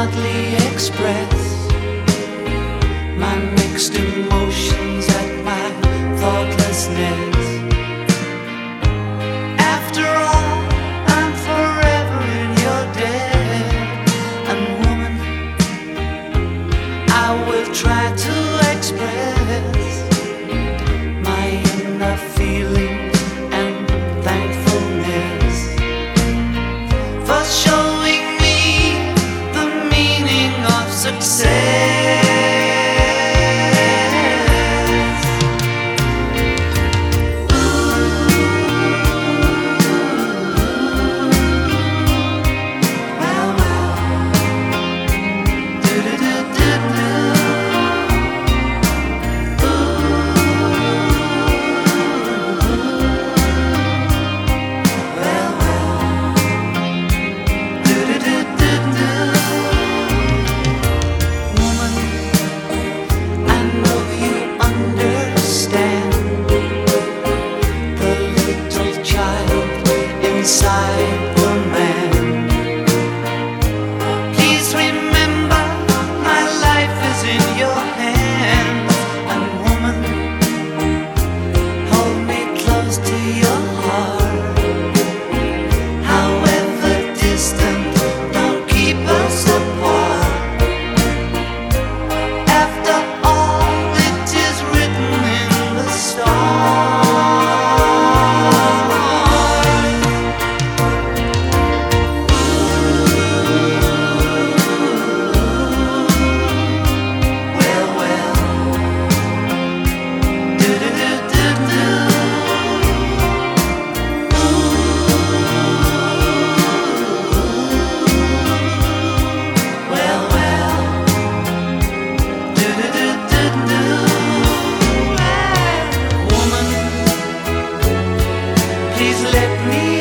hardly express my mixed emotions at my thoughtlessness. After all, I'm forever in your debt, and woman, I will try to express success. please let me